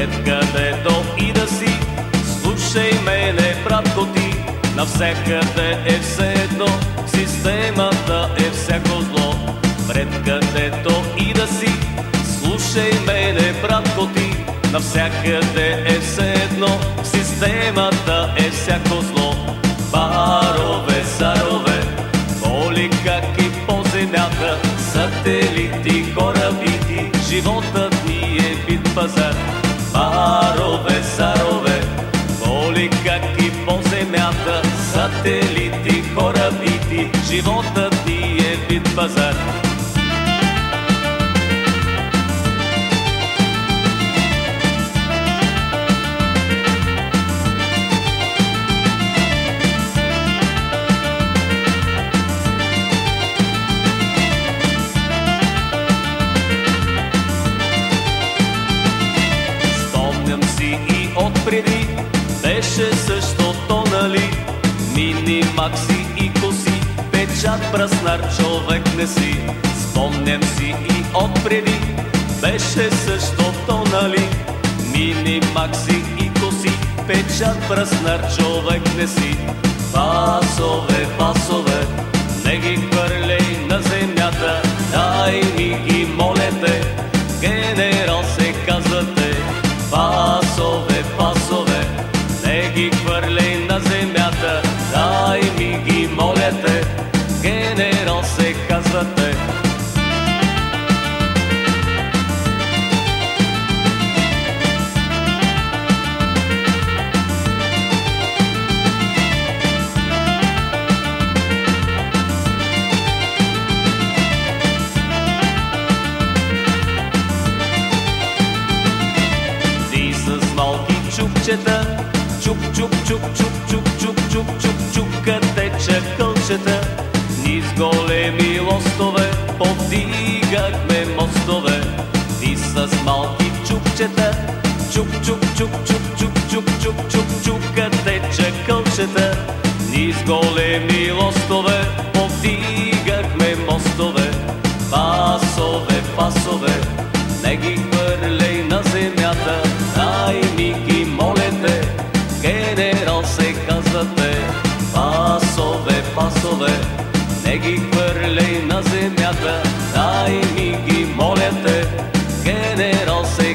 Където, и да си, слушай мене, братко ти, навсякъде е все едно, системата е всяко зло. Пред където и да си, слушай мене, братко ти, навсякъде е все едно, системата е всяко зло. Шарове, сарове, боли как и по земята, сателити, хора бити, живота ти е вид пазар. И отпреди беше същото, нали? Мини, макси и коси, печат праснар човек не си. Спомням си и отпреди беше същото, нали? Мини, макси и коси, печат праснар човек не си. Пасове, пасове, не ги хвърляй на земята, дай ми ги на земята, дай ми ги моля те, генерал се казвате. Ти чупчета, чуп, чуп, чуп, чуп, чуп, чуп, чуп, чуп, чупкате чакълчета. Ни с големи лостове повдигахме мостове. Ти с малки чупчета, чуп, чуп, чуп, чуп, чуп, чуп, чуп, чуп, чупкате чакълчета. Ни с големи лостове повдигахме генерал се казвате. Пасове, пасове, не ги хвърляй на земята, дай ми ги моля те, генерал се